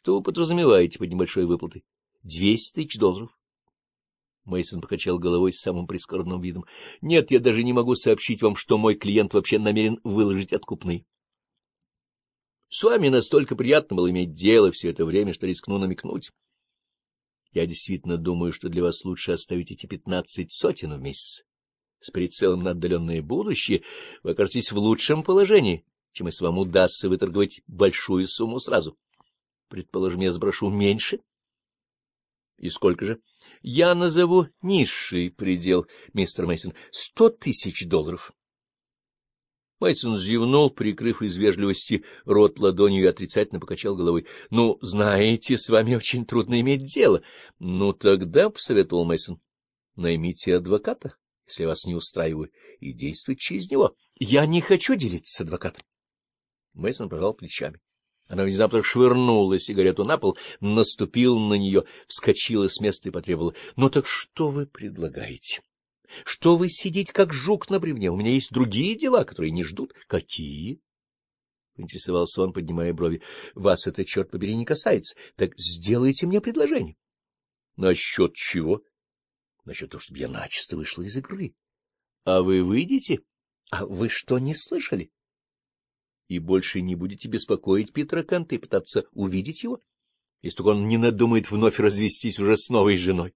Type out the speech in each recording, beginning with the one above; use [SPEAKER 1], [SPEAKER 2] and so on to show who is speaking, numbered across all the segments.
[SPEAKER 1] Что вы подразумеваете под небольшой выплатой? Двести тысяч долларов. Мейсон покачал головой с самым прискорбным видом. — Нет, я даже не могу сообщить вам, что мой клиент вообще намерен выложить откупный. — С вами настолько приятно было иметь дело все это время, что рискну намекнуть. Я действительно думаю, что для вас лучше оставить эти пятнадцать сотен в месяц. С прицелом на отдаленное будущее вы окажетесь в лучшем положении, чем если вам удастся выторговать большую сумму сразу. Предположим, я сброшу меньше. И сколько же? Я назову низший предел, мистер Мейсон, сто тысяч долларов. Мейсон зевнул, прикрыв из вежливости рот ладонью и отрицательно покачал головой. — Ну, знаете, с вами очень трудно иметь дело. — Ну, тогда, — посоветовал Мейсон, наймите адвоката, если я вас не устраиваю, и действуйте через него. — Я не хочу делиться с адвокатом. Мейсон пожал плечами. Она внезапно швырнула сигарету на пол, наступила на нее, вскочила с места и потребовала. — Ну так что вы предлагаете? Что вы сидите, как жук на бревне? У меня есть другие дела, которые не ждут. — Какие? — Интересовался он, поднимая брови. — Вас это, черт побери, не касается. Так сделайте мне предложение. — Насчет чего? — Насчет того, чтобы я начисто вышла из игры. — А вы выйдете? — А вы что, не слышали? — и больше не будете беспокоить Питера Канта и пытаться увидеть его, если только он не надумает вновь развестись уже с новой женой.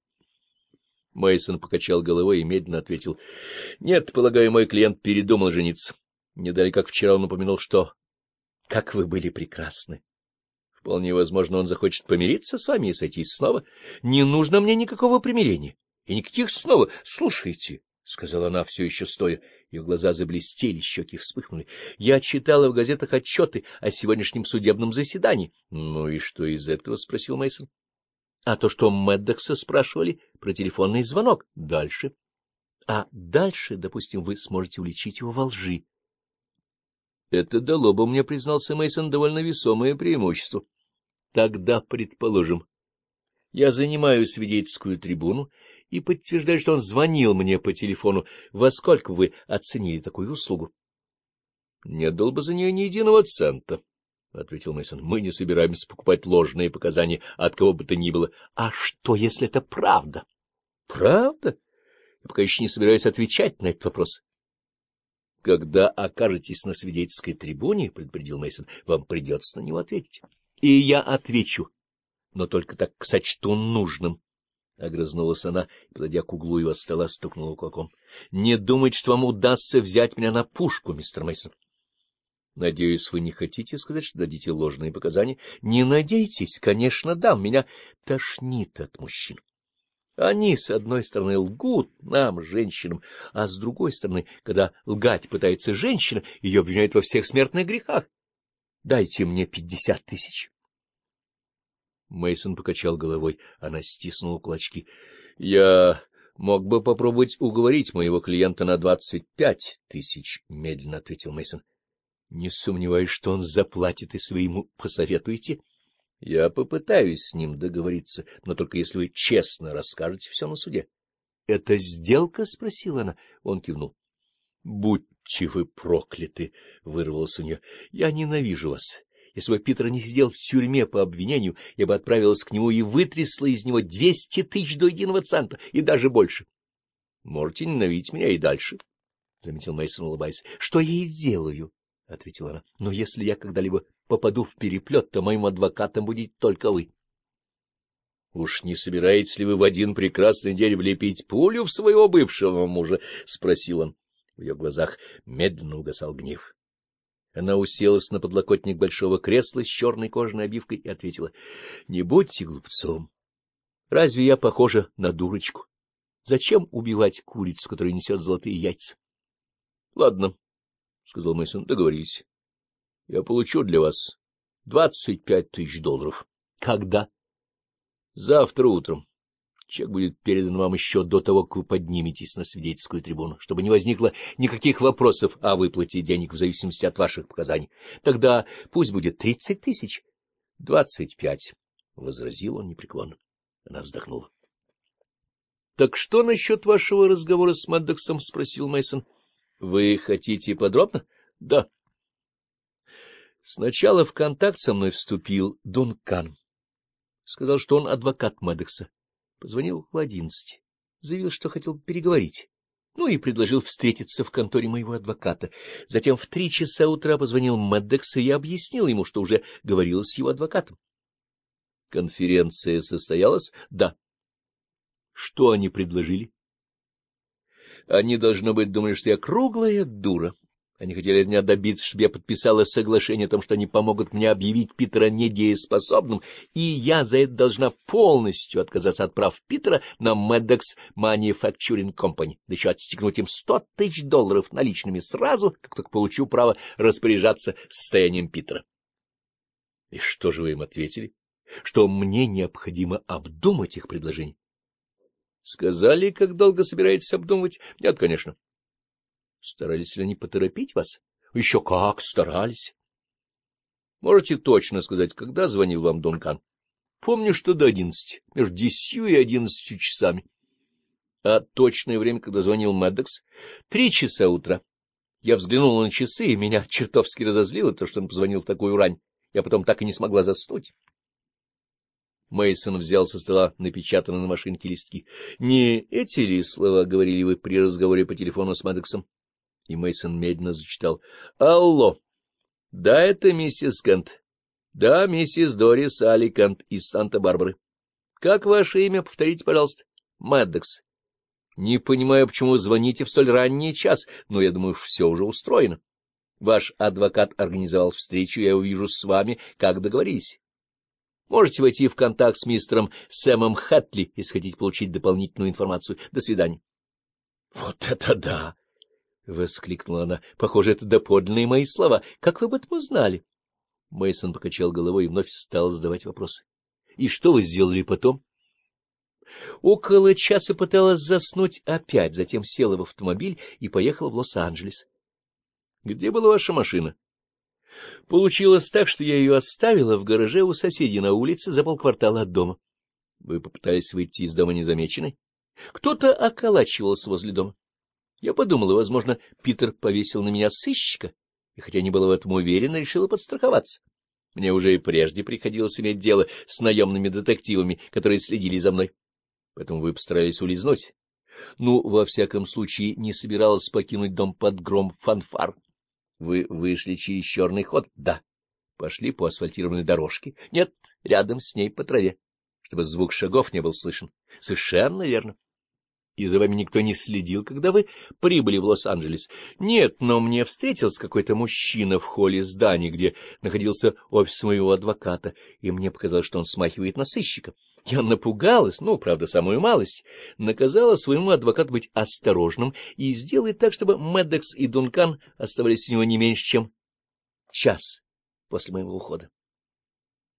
[SPEAKER 1] Мейсон покачал головой и медленно ответил. — Нет, полагаю, мой клиент передумал жениться. Не дали, как вчера он упомянул, что... — Как вы были прекрасны! Вполне возможно, он захочет помириться с вами и сойтись снова. Не нужно мне никакого примирения и никаких снова. Слушайте, сказала она все еще стоя. Ее глаза заблестели, щеки вспыхнули. — Я читала в газетах отчеты о сегодняшнем судебном заседании. — Ну и что из этого? — спросил Мейсон. А то, что Мэддокса спрашивали про телефонный звонок. Дальше. А дальше, допустим, вы сможете уличить его во лжи. Это дало бы мне, признался Мейсон, довольно весомое преимущество. Тогда, предположим, я занимаю свидетельскую трибуну и подтверждает, что он звонил мне по телефону. Во сколько вы оценили такую услугу? — Не отдал бы за нее ни единого цента, — ответил Мейсон. Мы не собираемся покупать ложные показания от кого бы то ни было. — А что, если это правда? — Правда? Я пока еще не собираюсь отвечать на этот вопрос. — Когда окажетесь на свидетельской трибуне, — предупредил Мейсон, вам придется на него ответить. — И я отвечу, но только так сочту нужным. Огрызнулась она и, подойдя к углу его от стола, стукнула кулаком. — Не думайте, что вам удастся взять меня на пушку, мистер Мейсон. Надеюсь, вы не хотите сказать, что дадите ложные показания? — Не надейтесь, конечно, дам. Меня тошнит от мужчин. Они, с одной стороны, лгут нам, женщинам, а с другой стороны, когда лгать пытается женщина, ее обвиняют во всех смертных грехах. Дайте мне пятьдесят тысяч. Мейсон покачал головой, она стиснула кулачки. — Я мог бы попробовать уговорить моего клиента на двадцать пять тысяч, — медленно ответил Мейсон. Не сомневаюсь, что он заплатит, и своему посоветуете. Я попытаюсь с ним договориться, но только если вы честно расскажете все на суде. — Это сделка? — спросила она. Он кивнул. — Будьте вы прокляты! — вырвалось у нее. — Я ненавижу вас. Если бы Питер не сидел в тюрьме по обвинению, я бы отправилась к нему и вытрясла из него двести тысяч до единого цента, и даже больше. — Можете ненавидеть меня и дальше, — заметил Мейсон, улыбаясь. — Что я и делаю, — ответила она. — Но если я когда-либо попаду в переплет, то моим адвокатом будет только вы. — Уж не собираетесь ли вы в один прекрасный день влепить пулю в своего бывшего мужа? — спросил он. В ее глазах медленно угасал гнев. Она уселась на подлокотник большого кресла с черной кожаной обивкой и ответила, — Не будьте глупцом. Разве я похожа на дурочку? Зачем убивать курицу, которая несет золотые яйца? — Ладно, — сказал Мэйсон, — договорились. — Я получу для вас двадцать пять тысяч долларов. — Когда? — Завтра утром. — Чек будет передан вам еще до того, как вы подниметесь на свидетельскую трибуну, чтобы не возникло никаких вопросов о выплате денег в зависимости от ваших показаний. Тогда пусть будет тридцать тысяч. — Двадцать пять, — возразил он непреклонно. Она вздохнула. — Так что насчет вашего разговора с Маддоксом? — спросил Мейсон. Вы хотите подробно? — Да. Сначала в контакт со мной вступил Дункан. Сказал, что он адвокат Мэддокса Позвонил около одиннадцати, заявил, что хотел переговорить. Ну и предложил встретиться в конторе моего адвоката. Затем в три часа утра позвонил Мэддекс, и я объяснил ему, что уже говорил с его адвокатом. Конференция состоялась? Да. Что они предложили? Они, должно быть, думали, что я круглая дура. Они хотели от меня добиться, чтобы я подписала соглашение о том, что они помогут мне объявить Питера недееспособным, и я за это должна полностью отказаться от прав Питера на Медекс Manufacturing Company, да еще отстегнуть им сто тысяч долларов наличными сразу, как только получу право распоряжаться состоянием Питера. И что же вы им ответили? Что мне необходимо обдумать их предложение? Сказали, как долго собираетесь обдумывать? Нет, конечно. Старались ли они поторопить вас? Еще как старались. Можете точно сказать, когда звонил вам Дункан? Помню, что до одиннадцати, между десятью и одиннадцатью часами. А точное время, когда звонил Мэддокс, три часа утра. Я взглянул на часы, и меня чертовски разозлило то, что он позвонил в такую рань. Я потом так и не смогла заснуть. Мейсон взял со стола напечатанные на машинке листки. — Не эти ли слова говорили вы при разговоре по телефону с Мэддоксом? И Мейсон медленно зачитал. «Алло! Да, это миссис Кент. Да, миссис Дорис Аликант из Санта-Барбары. Как ваше имя? Повторите, пожалуйста. Мэддокс. Не понимаю, почему вы звоните в столь ранний час, но я думаю, все уже устроено. Ваш адвокат организовал встречу, я увижу с вами, как договорились. Можете войти в контакт с мистером Сэмом Хэтли, если хотите получить дополнительную информацию. До свидания. — Вот это да! — воскликнула она. — Похоже, это доподлинные мои слова. Как вы об этом узнали? Мейсон покачал головой и вновь стал задавать вопросы. — И что вы сделали потом? Около часа пыталась заснуть опять, затем села в автомобиль и поехала в Лос-Анджелес. — Где была ваша машина? — Получилось так, что я ее оставила в гараже у соседей на улице за полквартала от дома. — Вы попытались выйти из дома незамеченной? — Кто-то околачивался возле дома. Я подумала, возможно, Питер повесил на меня сыщика, и хотя не была в этом уверена, решила подстраховаться. Мне уже и прежде приходилось иметь дело с наемными детективами, которые следили за мной. Поэтому вы постарались улизнуть. Ну, во всяком случае, не собиралась покинуть дом под гром фанфар. Вы вышли через черный ход? Да. Пошли по асфальтированной дорожке? Нет, рядом с ней по траве, чтобы звук шагов не был слышен. Совершенно верно и за вами никто не следил, когда вы прибыли в Лос-Анджелес. Нет, но мне встретился какой-то мужчина в холле здания, где находился офис моего адвоката, и мне показалось, что он смахивает на сыщика. Я напугалась, ну, правда, самую малость, наказала своему адвокату быть осторожным и сделать так, чтобы Медекс и Дункан оставались у него не меньше, чем час после моего ухода.